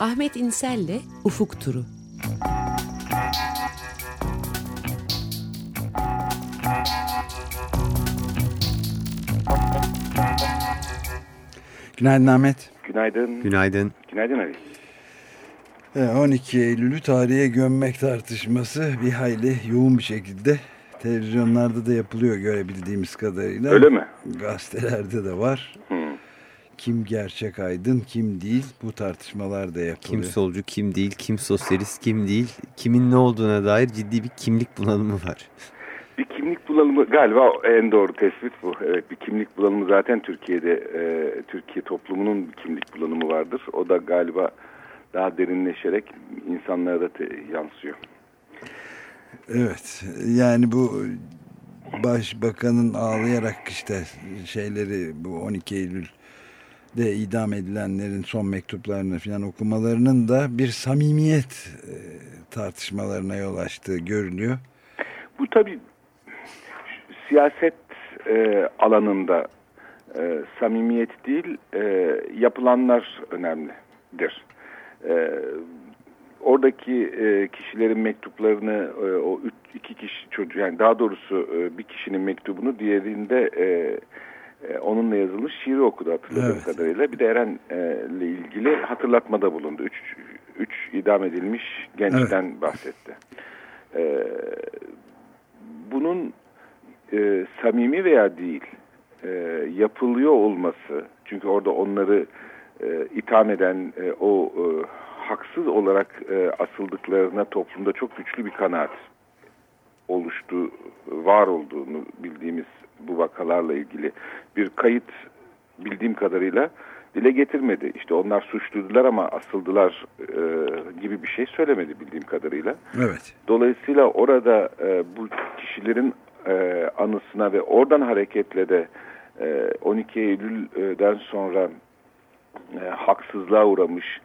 Ahmet İnsel'le Ufuk Turu. Günaydın Ahmet. Günaydın. Günaydın. Günaydın Ali. 12 e, Eylül'ü tarihe gömmek tartışması bir hayli yoğun bir şekilde televizyonlarda da yapılıyor görebildiğimiz kadarıyla. Öyle mi? Gazetelerde de var. Hmm. Kim gerçek aydın, kim değil bu tartışmalar da yapılıyor. Kim solcu, kim değil, kim sosyalist, kim değil, kimin ne olduğuna dair ciddi bir kimlik bunalımı var. Bir kimlik bulalımı galiba en doğru tespit bu. Evet bir kimlik bulalımı zaten Türkiye'de e, Türkiye toplumunun bir kimlik bulalımı vardır. O da galiba daha derinleşerek insanlara da yansıyor. Evet yani bu başbakanın ağlayarak işte şeyleri bu 12 Eylül de idam edilenlerin son mektuplarını falan okumalarının da bir samimiyet e, tartışmalarına yol açtığı görülüyor. Bu tabi siyaset e, alanında e, samimiyet değil e, yapılanlar önemlidir. E, oradaki e, kişilerin mektuplarını e, o üç, iki kişi çocuğu yani daha doğrusu e, bir kişinin mektubunu diğerinde e, onunla yazılmış şiiri okudu hatırladığım evet. kadarıyla. Bir de Eren'le e, ilgili hatırlatmada bulundu. Üç, üç idam edilmiş gençten evet. bahsetti. E, bunun e, samimi veya değil e, yapılıyor olması çünkü orada onları e, itham eden e, o e, haksız olarak e, asıldıklarına toplumda çok güçlü bir kanaat oluştu, var olduğunu bildiğimiz bu vakalarla ilgili bir kayıt bildiğim kadarıyla dile getirmedi. İşte onlar suçluydular ama asıldılar e, gibi bir şey söylemedi bildiğim kadarıyla. Evet. Dolayısıyla orada e, bu kişilerin e, anısına ve oradan hareketle de e, 12 Eylül'den sonra e, haksızlığa uğramış,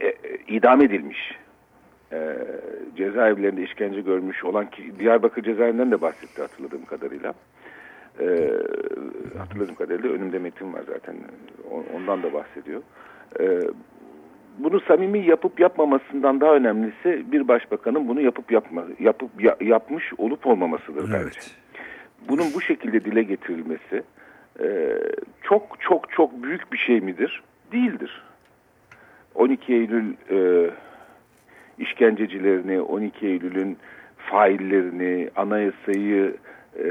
e, e, idam edilmiş, e, cezaevlerinde işkence görmüş olan ki Diyarbakır cezaevinden de bahsetti hatırladığım kadarıyla. E, hatırladığım kadarıyla önümde metin var zaten ondan da bahsediyor. E, bunu samimi yapıp yapmamasından daha önemlisi bir başbakanın bunu yapıp yapma yapıp ya, yapmış olup olmamasıdır evet. bence. Bunun bu şekilde dile getirilmesi e, çok çok çok büyük bir şey midir? Değildir. 12 Eylül e, işkencecilerini, 12 Eylül'ün faillerini, anayasayı e,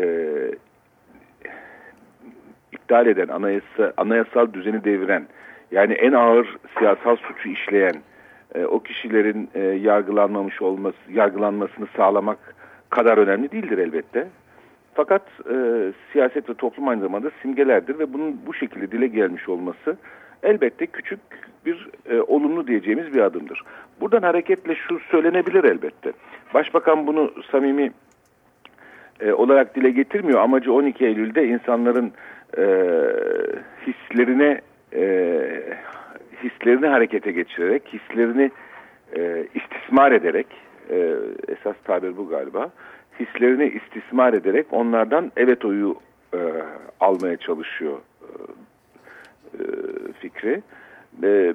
iptal eden, anayasa, anayasal düzeni deviren, yani en ağır siyasal suçu işleyen e, o kişilerin e, yargılanmamış olması, yargılanmasını sağlamak kadar önemli değildir elbette. Fakat e, siyaset ve toplum aynı zamanda simgelerdir ve bunun bu şekilde dile gelmiş olması elbette küçük bir e, olumlu diyeceğimiz bir adımdır. Buradan hareketle şu söylenebilir elbette. Başbakan bunu samimi e, olarak dile getirmiyor. Amacı 12 Eylül'de insanların e, hislerine e, hislerini harekete geçirerek, hislerini e, istismar ederek, e, esas tabir bu galiba, hislerini istismar ederek onlardan evet oyu e, almaya çalışıyor e, e, fikri. E,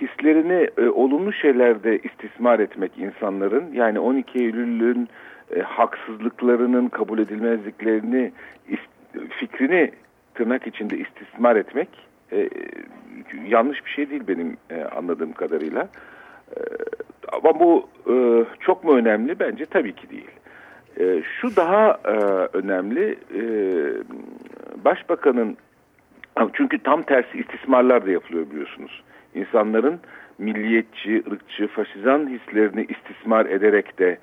hislerini e, olumlu şeylerde istismar etmek insanların, yani 12 Eylül'ün e, haksızlıklarının kabul edilmezliklerini, fikrini tırnak içinde istismar etmek e, yanlış bir şey değil benim e, anladığım kadarıyla. E, ama bu e, çok mu önemli? Bence tabii ki değil. E, şu daha e, önemli, e, başbakanın, çünkü tam tersi istismarlar da yapılıyor biliyorsunuz. İnsanların milliyetçi, ırkçı, faşizan hislerini istismar ederek de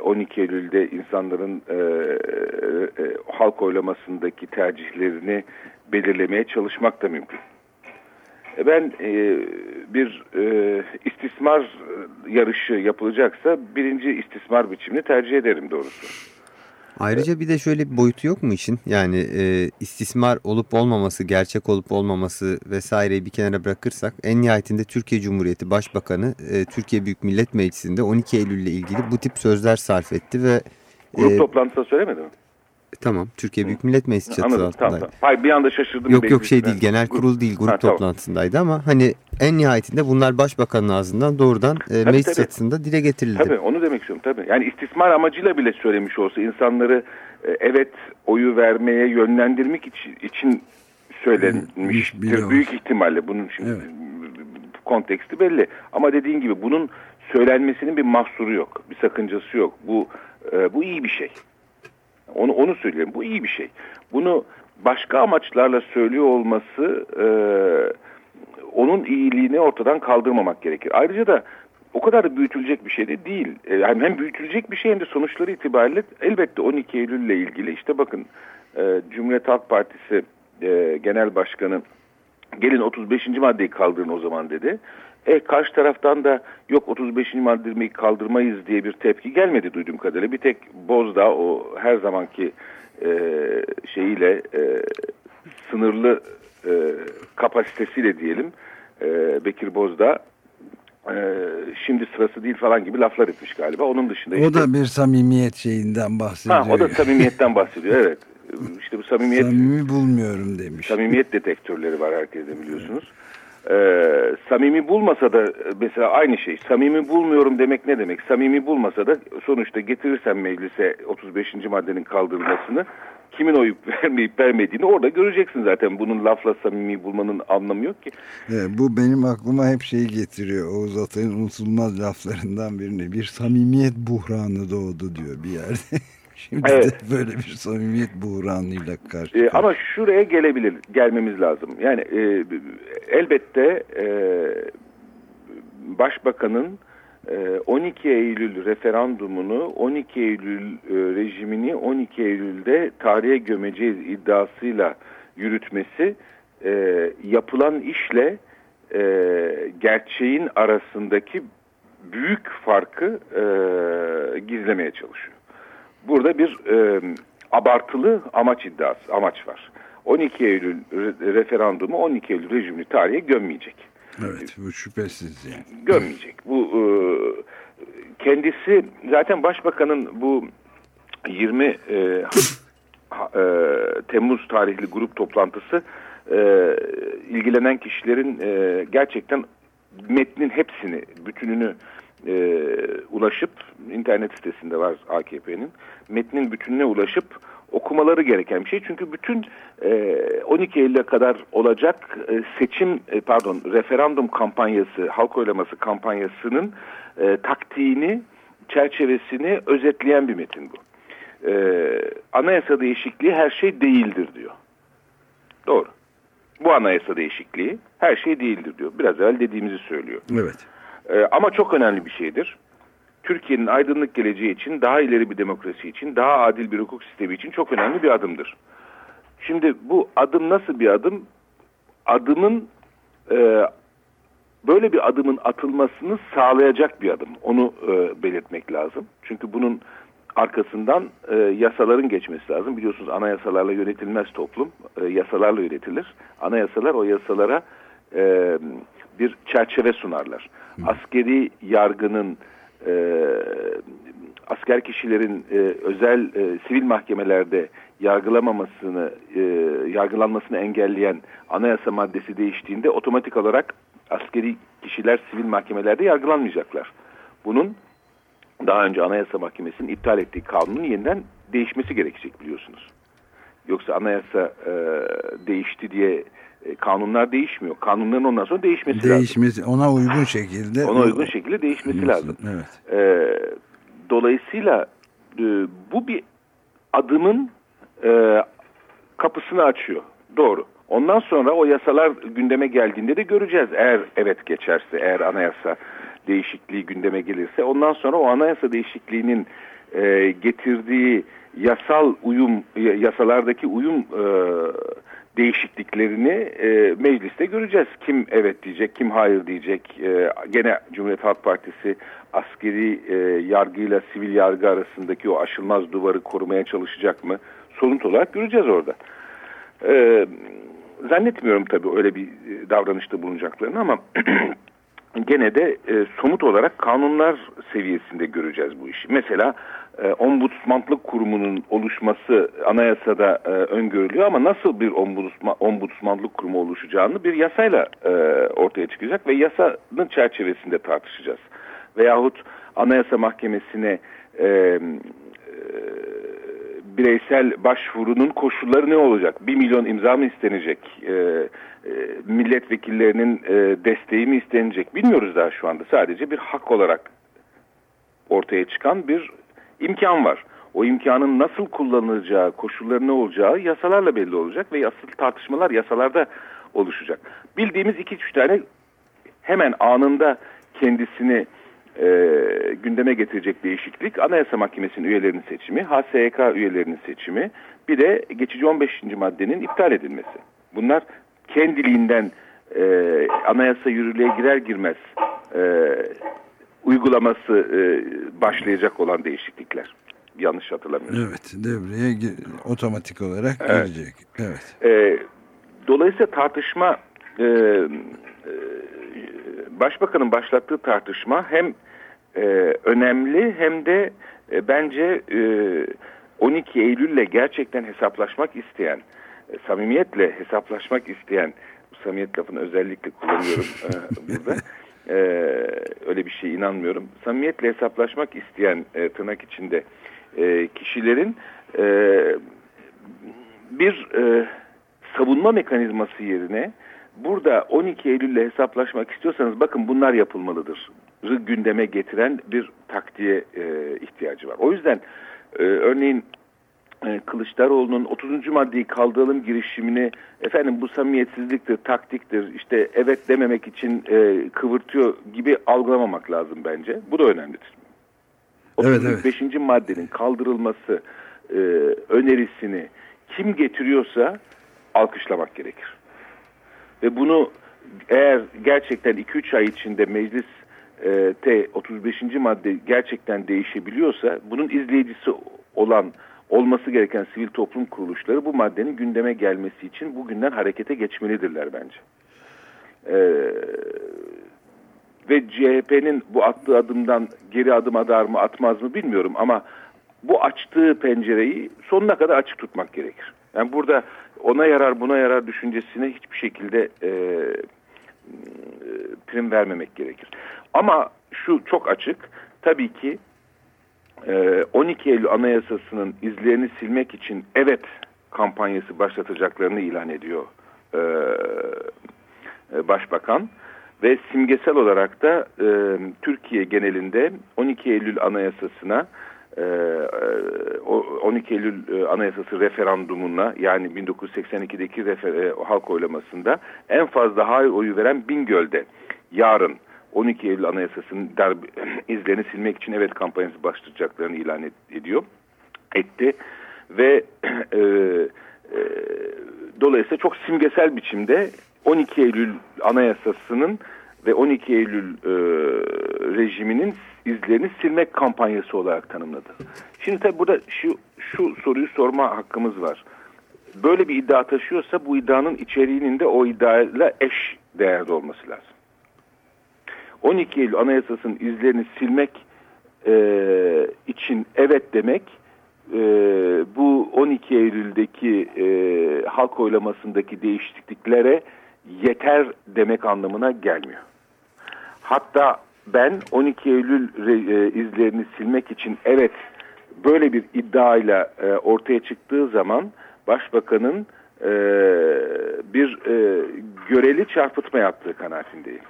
12 Eylül'de insanların e, e, halk oylamasındaki tercihlerini belirlemeye çalışmak da mümkün. E, ben e, bir e, istismar yarışı yapılacaksa birinci istismar biçimini tercih ederim doğrusu. Ayrıca bir de şöyle bir boyutu yok mu işin? Yani e, istismar olup olmaması, gerçek olup olmaması vesaireyi bir kenara bırakırsak en nihayetinde Türkiye Cumhuriyeti Başbakanı e, Türkiye Büyük Millet Meclisi'nde 12 Eylül ile ilgili bu tip sözler sarf etti ve... Grup e, toplantısında söylemedi mi? Tamam. Türkiye Büyük Millet Meclisi çatısı Anladım, altındaydı. tamam, tamam. Hayır bir anda şaşırdım. Yok yok şey ben- değil genel kurul değil grup Ha, tamam. toplantısındaydı ama hani en nihayetinde bunlar başbakanın ağzından doğrudan e, meclis tabii. çatısında dile getirildi. Tabii onu demek istiyorum tabii. Yani istismar amacıyla bile söylemiş olsa insanları e, evet oyu vermeye yönlendirmek için, için söylenmiştir. Büyük ihtimalle bunun şimdi Evet. konteksti belli. Ama dediğin gibi bunun söylenmesinin bir mahsuru yok. Bir sakıncası yok. Bu e, bu iyi bir şey. Onu onu söyleyeyim. Bu iyi bir şey. Bunu başka amaçlarla söylüyor olması e, onun iyiliğini ortadan kaldırmamak gerekir. Ayrıca da o kadar da büyütülecek bir şey de değil. E, hem, hem büyütülecek bir şey hem de sonuçları itibariyle elbette 12 Eylül ile ilgili işte bakın e, Cumhuriyet Halk Partisi e, Genel Başkanı gelin 35. maddeyi kaldırın o zaman dedi. E karşı taraftan da yok 35. maddeyi kaldırmayız diye bir tepki gelmedi duyduğum kadarıyla. Bir tek Bozdağ o her zamanki e, şeyiyle e, sınırlı e, kapasitesiyle diyelim e, Bekir Bozdağ e, şimdi sırası değil falan gibi laflar etmiş galiba. Onun dışında O işte, da bir samimiyet şeyinden bahsediyor. ha, o da samimiyetten bahsediyor evet. İşte bu samimiyet Samimi bulmuyorum demiş. Samimiyet detektörleri var herkeste biliyorsunuz. Ee, samimi bulmasa da mesela aynı şey. Samimi bulmuyorum demek ne demek? Samimi bulmasa da sonuçta getirirsen meclise 35. maddenin kaldırılmasını kimin oy vermeyip vermediğini orada göreceksin zaten. Bunun lafla samimi bulmanın anlamı yok ki. Evet, bu benim aklıma hep şeyi getiriyor. Oğuz Atay'ın unutulmaz laflarından birini. Bir samimiyet buhranı doğdu diyor bir yerde. Şimdi Evet. de böyle bir samimiyet buhranıyla karşı karşı. ama şuraya gelebilir, gelmemiz lazım. Yani e, elbette e, Başbakanın e, 12 Eylül referandumunu, 12 Eylül e, rejimini 12 Eylül'de tarihe gömeceğiz iddiasıyla yürütmesi e, yapılan işle e, gerçeğin arasındaki büyük farkı e, gizlemeye çalışıyor. Burada bir e, abartılı amaç iddiası, amaç var. 12 Eylül re- referandumu 12 Eylül rejimini tarihe gömmeyecek. Evet bu şüphesiz yani. Gömmeyecek. Bu e, kendisi zaten başbakanın bu 20 e, e, Temmuz tarihli grup toplantısı e, ilgilenen kişilerin e, gerçekten metnin hepsini, bütününü e, ulaşıp internet sitesinde var AKP'nin metnin bütününe ulaşıp okumaları gereken bir şey. Çünkü bütün e, 12 Eylül'e kadar olacak e, seçim e, pardon referandum kampanyası, halk oylaması kampanyasının e, taktiğini, çerçevesini özetleyen bir metin bu. E, anayasa değişikliği her şey değildir diyor. Doğru. Bu anayasa değişikliği her şey değildir diyor. Biraz evvel dediğimizi söylüyor. Evet. Ee, ama çok önemli bir şeydir. Türkiye'nin aydınlık geleceği için, daha ileri bir demokrasi için, daha adil bir hukuk sistemi için çok önemli bir adımdır. Şimdi bu adım nasıl bir adım? Adımın e, böyle bir adımın atılmasını sağlayacak bir adım. Onu e, belirtmek lazım. Çünkü bunun arkasından e, yasaların geçmesi lazım. Biliyorsunuz anayasalarla yönetilmez toplum. E, yasalarla yönetilir. Anayasalar o yasalara e, bir çerçeve sunarlar. Askeri yargının e, asker kişilerin e, özel e, sivil mahkemelerde yargılamamasını e, yargılanmasını engelleyen anayasa maddesi değiştiğinde otomatik olarak askeri kişiler sivil mahkemelerde yargılanmayacaklar. Bunun daha önce Anayasa Mahkemesi'nin iptal ettiği kanunun yeniden değişmesi gerekecek biliyorsunuz. Yoksa anayasa e, değişti diye e, kanunlar değişmiyor. Kanunların ondan sonra değişmesi, lazım. Değişmesi ona uygun şekilde. Ona uygun şekilde değişmesi lazım. Evet. E, dolayısıyla e, bu bir adımın e, kapısını açıyor. Doğru. Ondan sonra o yasalar gündeme geldiğinde de göreceğiz. Eğer evet geçerse, eğer anayasa değişikliği gündeme gelirse ondan sonra o anayasa değişikliğinin e, getirdiği yasal uyum, yasalardaki uyum e, değişikliklerini e, mecliste göreceğiz. Kim evet diyecek, kim hayır diyecek. E, gene Cumhuriyet Halk Partisi askeri e, yargıyla sivil yargı arasındaki o aşılmaz duvarı korumaya çalışacak mı? Sonuç olarak göreceğiz orada. E, zannetmiyorum tabii öyle bir davranışta bulunacaklarını ama gene de e, somut olarak kanunlar seviyesinde göreceğiz bu işi. Mesela e, ombudsmanlık kurumunun oluşması anayasada e, öngörülüyor ama nasıl bir ombudsman, ombudsmanlık kurumu oluşacağını bir yasayla e, ortaya çıkacak ve yasanın çerçevesinde tartışacağız. Veyahut anayasa mahkemesine e, bireysel başvurunun koşulları ne olacak? Bir milyon imza mı istenecek? E, e, milletvekillerinin e, desteği mi istenecek? Bilmiyoruz daha şu anda. Sadece bir hak olarak ortaya çıkan bir imkan var. O imkanın nasıl kullanılacağı, koşulları ne olacağı yasalarla belli olacak ve asıl tartışmalar yasalarda oluşacak. Bildiğimiz iki üç tane hemen anında kendisini e, gündeme getirecek değişiklik Anayasa Mahkemesi'nin üyelerinin seçimi, HSYK üyelerinin seçimi, bir de geçici 15. maddenin iptal edilmesi. Bunlar kendiliğinden e, anayasa yürürlüğe girer girmez e, uygulaması e, başlayacak olan değişiklikler. Yanlış hatırlamıyorum. Evet, devreye otomatik olarak evet. girecek. Evet. E, dolayısıyla tartışma e, e, Başbakanın başlattığı tartışma hem e, önemli hem de e, bence e, 12 Eylül'le gerçekten hesaplaşmak isteyen, e, samimiyetle hesaplaşmak isteyen, samimiyet lafını özellikle kullanıyorum e, burada. E, öyle bir şey inanmıyorum. Samimiyetle hesaplaşmak isteyen e, tırnak içinde e, kişilerin e, bir e, savunma mekanizması yerine burada 12 Eylül'le hesaplaşmak istiyorsanız bakın bunlar yapılmalıdır. Gündeme getiren bir taktiğe e, ihtiyacı var. O yüzden e, örneğin e, Kılıçdaroğlu'nun 30. maddeyi kaldıralım girişimini efendim bu samimiyetsizliktir, taktiktir, işte evet dememek için e, kıvırtıyor gibi algılamamak lazım bence. Bu da önemlidir. 35. Evet, evet. maddenin kaldırılması e, önerisini kim getiriyorsa alkışlamak gerekir. Ve bunu eğer gerçekten 2-3 ay içinde meclis e, T 35. madde gerçekten değişebiliyorsa bunun izleyicisi olan olması gereken sivil toplum kuruluşları bu maddenin gündeme gelmesi için bugünden harekete geçmelidirler bence. Ee, ve CHP'nin bu attığı adımdan geri adım atar mı atmaz mı bilmiyorum ama bu açtığı pencereyi sonuna kadar açık tutmak gerekir. Yani burada ona yarar buna yarar düşüncesine hiçbir şekilde e, prim vermemek gerekir. Ama şu çok açık tabii ki 12 Eylül Anayasası'nın izlerini silmek için evet kampanyası başlatacaklarını ilan ediyor Başbakan ve simgesel olarak da Türkiye genelinde 12 Eylül Anayasası'na 12 Eylül Anayasası referandumuna yani 1982'deki refer halk oylamasında en fazla hayır oyu veren Bingöl'de yarın 12 Eylül Anayasası'nın izlerini silmek için evet kampanyası başlayacaklarını ilan et, ediyor. Etti. Ve e, e, dolayısıyla çok simgesel biçimde 12 Eylül Anayasası'nın ve 12 Eylül e, rejiminin izlerini silmek kampanyası olarak tanımladı. Şimdi tabi burada şu, şu soruyu sorma hakkımız var. Böyle bir iddia taşıyorsa bu iddianın içeriğinin de o iddiayla eş değerde olması lazım. 12 Eylül Anayasası'nın izlerini silmek e, için evet demek e, bu 12 Eylül'deki e, halk oylamasındaki değişikliklere yeter demek anlamına gelmiyor. Hatta ben 12 Eylül e, izlerini silmek için evet böyle bir iddiayla e, ortaya çıktığı zaman başbakanın e, bir e, göreli çarpıtma yaptığı kanaatindeyim.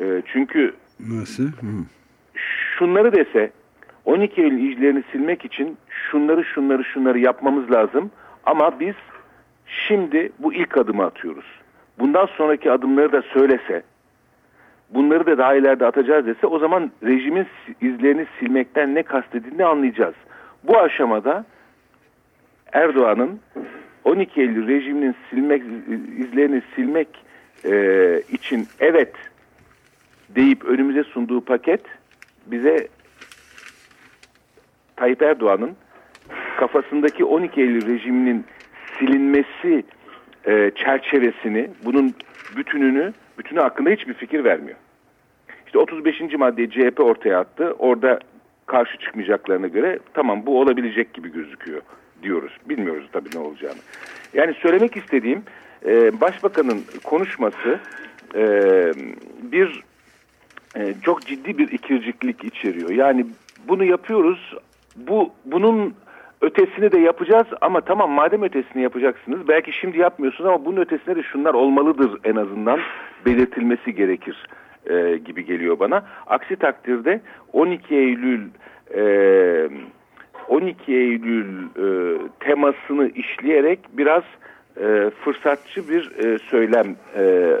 E, çünkü Nasıl? Hı. şunları dese 12 Eylül izlerini silmek için şunları şunları şunları yapmamız lazım ama biz şimdi bu ilk adımı atıyoruz. Bundan sonraki adımları da söylese bunları da daha ileride atacağız dese o zaman rejimin izlerini silmekten ne kastedildiğini anlayacağız. Bu aşamada Erdoğan'ın 12 Eylül rejiminin silmek izlerini silmek e, için evet deyip önümüze sunduğu paket bize Tayyip Erdoğan'ın kafasındaki 12 Eylül rejiminin silinmesi e, çerçevesini, bunun bütününü, bütünü hakkında hiçbir fikir vermiyor. İşte 35. maddeyi CHP ortaya attı. Orada karşı çıkmayacaklarına göre tamam bu olabilecek gibi gözüküyor diyoruz. Bilmiyoruz tabii ne olacağını. Yani söylemek istediğim e, başbakanın konuşması e, bir e, çok ciddi bir ikirciklik içeriyor. Yani bunu yapıyoruz. Bu bunun ötesini de yapacağız ama tamam madem ötesini yapacaksınız belki şimdi yapmıyorsunuz ama bunun ötesine de şunlar olmalıdır en azından belirtilmesi gerekir e, gibi geliyor bana. Aksi takdirde 12 Eylül e, 12 Eylül e, temasını işleyerek biraz e, fırsatçı bir e, söylem, e,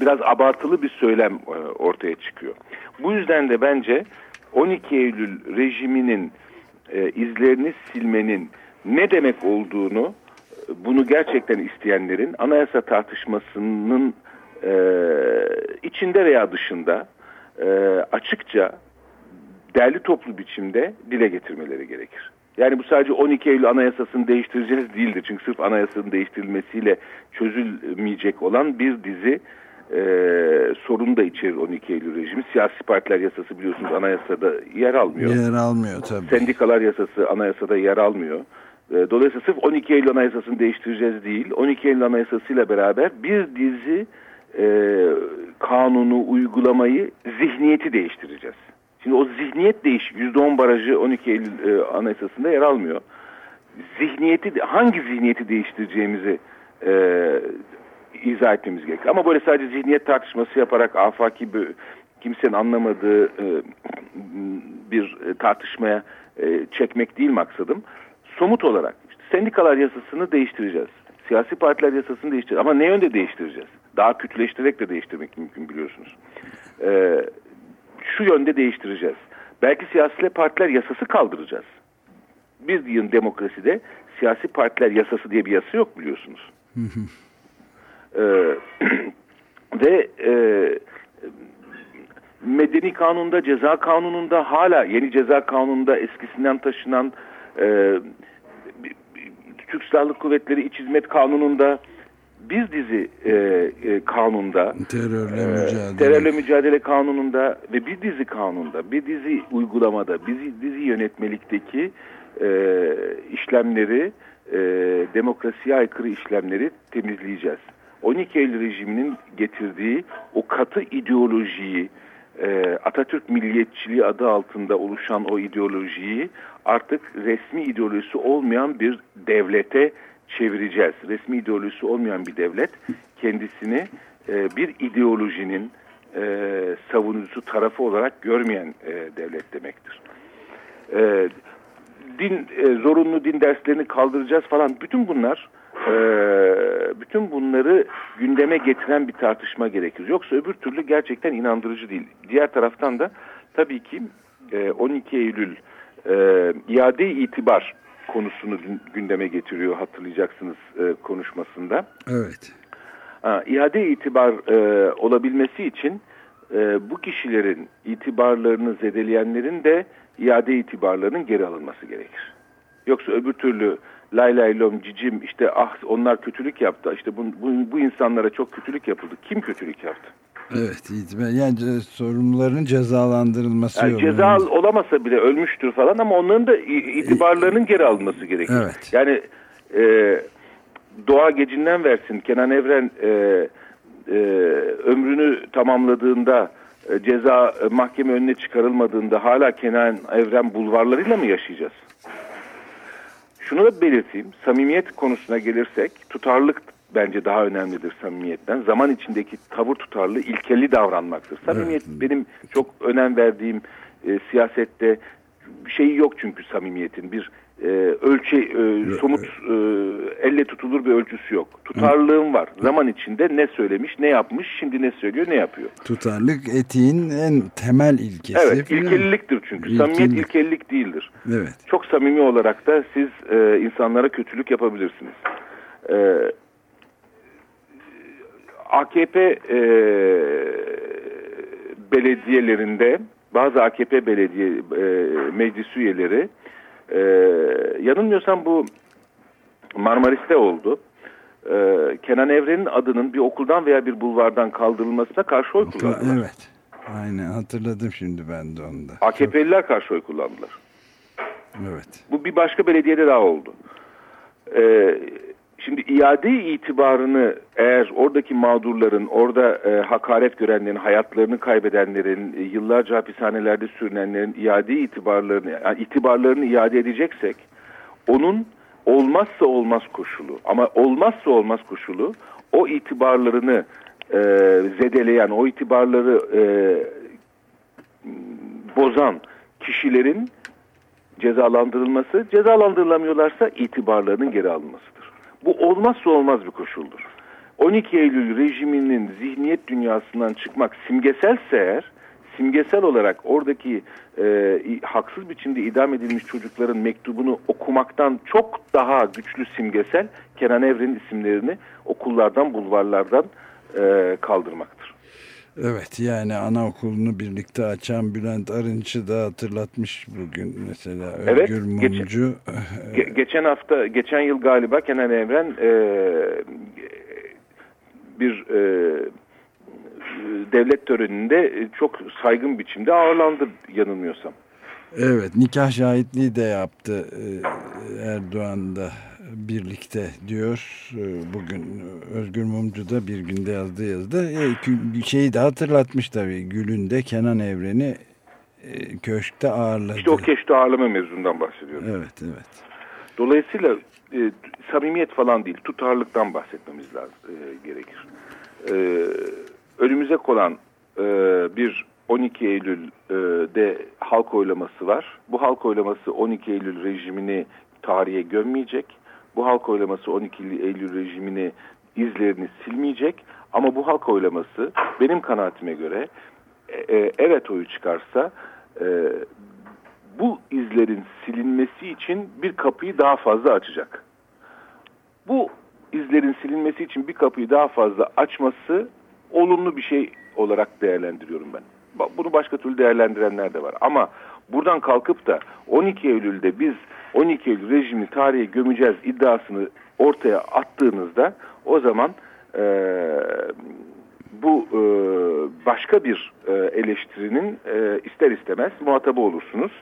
biraz abartılı bir söylem e, ortaya çıkıyor. Bu yüzden de bence 12 Eylül rejiminin e, izlerini silmenin ne demek olduğunu, bunu gerçekten isteyenlerin anayasa tartışmasının e, içinde veya dışında e, açıkça derli toplu biçimde dile getirmeleri gerekir. Yani bu sadece 12 Eylül anayasasını değiştireceğiz değildir. Çünkü sırf anayasanın değiştirilmesiyle çözülmeyecek olan bir dizi e, sorun da içerir 12 Eylül rejimi. Siyasi partiler yasası biliyorsunuz anayasada yer almıyor. Yer almıyor tabii. Sendikalar yasası anayasada yer almıyor. E, dolayısıyla sırf 12 Eylül anayasasını değiştireceğiz değil. 12 Eylül anayasasıyla beraber bir dizi e, kanunu, uygulamayı, zihniyeti değiştireceğiz. Şimdi o zihniyet değiş, %10 barajı 12 Eylül e, anayasasında yer almıyor. Zihniyeti, hangi zihniyeti değiştireceğimizi e, izah etmemiz gerekiyor. Ama böyle sadece zihniyet tartışması yaparak afaki bir, kimsenin anlamadığı e, bir tartışmaya e, çekmek değil maksadım. Somut olarak işte sendikalar yasasını değiştireceğiz. Siyasi partiler yasasını değiştireceğiz. Ama ne yönde değiştireceğiz? Daha kötüleştirerek de değiştirmek mümkün biliyorsunuz. Ee, şu yönde değiştireceğiz. Belki siyasi partiler yasası kaldıracağız. Bir yıl demokraside siyasi partiler yasası diye bir yasa yok biliyorsunuz. Ee, ve e, medeni kanunda, ceza kanununda hala yeni ceza kanununda eskisinden taşınan e, Türk Silahlı Kuvvetleri İç Hizmet Kanununda bir dizi e, e, kanunda terörle, e, mücadele. terörle mücadele kanununda ve bir dizi kanunda bir dizi uygulamada bir dizi yönetmelikteki e, işlemleri e, demokrasiye aykırı işlemleri temizleyeceğiz. 12 Eylül rejiminin getirdiği o katı ideolojiyi e, Atatürk milliyetçiliği adı altında oluşan o ideolojiyi artık resmi ideolojisi olmayan bir devlete çevireceğiz. Resmi ideolojisi olmayan bir devlet kendisini e, bir ideolojinin e, savunucusu tarafı olarak görmeyen e, devlet demektir. E, din e, zorunlu din derslerini kaldıracağız falan bütün bunlar e, bütün bunları gündeme getiren bir tartışma gerekir. Yoksa öbür türlü gerçekten inandırıcı değil. Diğer taraftan da tabii ki e, 12 Eylül e, iade itibar konusunu gündeme getiriyor hatırlayacaksınız e, konuşmasında. Evet. Ha, iade itibar e, olabilmesi için e, bu kişilerin itibarlarını zedeleyenlerin de iade itibarlarının geri alınması gerekir. Yoksa öbür türlü lay lay lom cicim işte ah onlar kötülük yaptı işte bu, bu, bu insanlara çok kötülük yapıldı. Kim kötülük yaptı? Evet, yani sorumluların cezalandırılması yani Ceza olamasa bile ölmüştür falan ama onların da itibarlarının geri alınması gerekiyor. Evet. Yani e, doğa gecinden versin Kenan Evren e, e, ömrünü tamamladığında e, ceza e, mahkeme önüne çıkarılmadığında hala Kenan Evren bulvarlarıyla mı yaşayacağız? Şunu da belirteyim. Samimiyet konusuna gelirsek tutarlılık bence daha önemlidir samimiyetten. Zaman içindeki tavır tutarlı, ilkelli davranmaktır. Samimiyet evet. benim çok önem verdiğim e, siyasette şeyi yok çünkü samimiyetin bir e, ölçü e, somut e, elle tutulur bir ölçüsü yok. Tutarlılığım var. Zaman içinde ne söylemiş, ne yapmış, şimdi ne söylüyor, ne yapıyor. Tutarlık etiğin en temel ilkesi. Evet, ilkeliliktir çünkü. İlkellik. Samimiyet ilkelilik değildir. Evet. Çok samimi olarak da siz e, insanlara kötülük yapabilirsiniz. E, AKP e, belediyelerinde bazı AKP belediye e, meclis üyeleri e, yanılmıyorsam bu Marmaris'te oldu. E, Kenan Evren'in adının bir okuldan veya bir bulvardan kaldırılmasına karşı oy kullandılar. Evet. Aynen hatırladım şimdi ben de onu da. AKP'liler karşı oy kullandılar. Evet. Bu bir başka belediyede daha oldu. Ee, şimdi iade itibarını eğer oradaki mağdurların, orada e, hakaret görenlerin, hayatlarını kaybedenlerin, e, yıllarca hapishanelerde sürünenlerin iade itibarlarını, yani itibarlarını iade edeceksek, onun olmazsa olmaz koşulu ama olmazsa olmaz koşulu o itibarlarını e, zedeleyen, o itibarları e, bozan kişilerin cezalandırılması, cezalandırılamıyorlarsa itibarlarının geri alınmasıdır. Bu olmazsa olmaz bir koşuldur. 12 Eylül rejiminin zihniyet dünyasından çıkmak simgeselse eğer, simgesel olarak oradaki e, haksız biçimde idam edilmiş çocukların mektubunu okumaktan çok daha güçlü simgesel Kenan Evren'in isimlerini okullardan, bulvarlardan e, kaldırmaktır. Evet yani anaokulunu birlikte açan Bülent Arınç'ı da hatırlatmış bugün mesela evet, Özgür Mumcu. Geçen, geçen hafta, geçen yıl galiba Kenan Evren e, bir e, devlet töreninde çok saygın biçimde ağırlandı yanılmıyorsam. Evet nikah şahitliği de yaptı Erdoğan da birlikte diyor bugün Özgür Mumcu da bir günde yazdığı yazıda bir şeyi de hatırlatmış tabii Gül'ün Kenan Evren'i köşkte ağırladı. İşte o köşkte ağırlama mevzundan bahsediyorum. Evet evet. Dolayısıyla e, samimiyet falan değil tutarlıktan bahsetmemiz lazım e, gerekir. E, önümüze konan e, bir 12 Eylül'de halk oylaması var. Bu halk oylaması 12 Eylül rejimini tarihe gömmeyecek. Bu halk oylaması 12 Eylül rejimini izlerini silmeyecek. Ama bu halk oylaması benim kanaatime göre e, evet oyu çıkarsa e, bu izlerin silinmesi için bir kapıyı daha fazla açacak. Bu izlerin silinmesi için bir kapıyı daha fazla açması olumlu bir şey olarak değerlendiriyorum ben. Bunu başka türlü değerlendirenler de var. Ama buradan kalkıp da 12 Eylül'de biz 12 Eylül rejimi tarihe gömeceğiz iddiasını ortaya attığınızda o zaman e, bu e, başka bir e, eleştirinin e, ister istemez muhatabı olursunuz.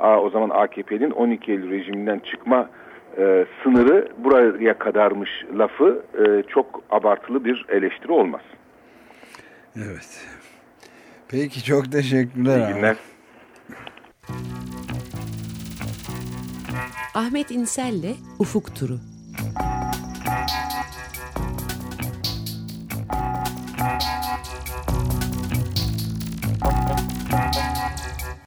Aa, o zaman AKP'nin 12 Eylül rejiminden çıkma e, sınırı buraya kadarmış lafı e, çok abartılı bir eleştiri olmaz. Evet. Peki çok teşekkürler. İyi günler. Ahmet İnsel'le Ufuk Turu.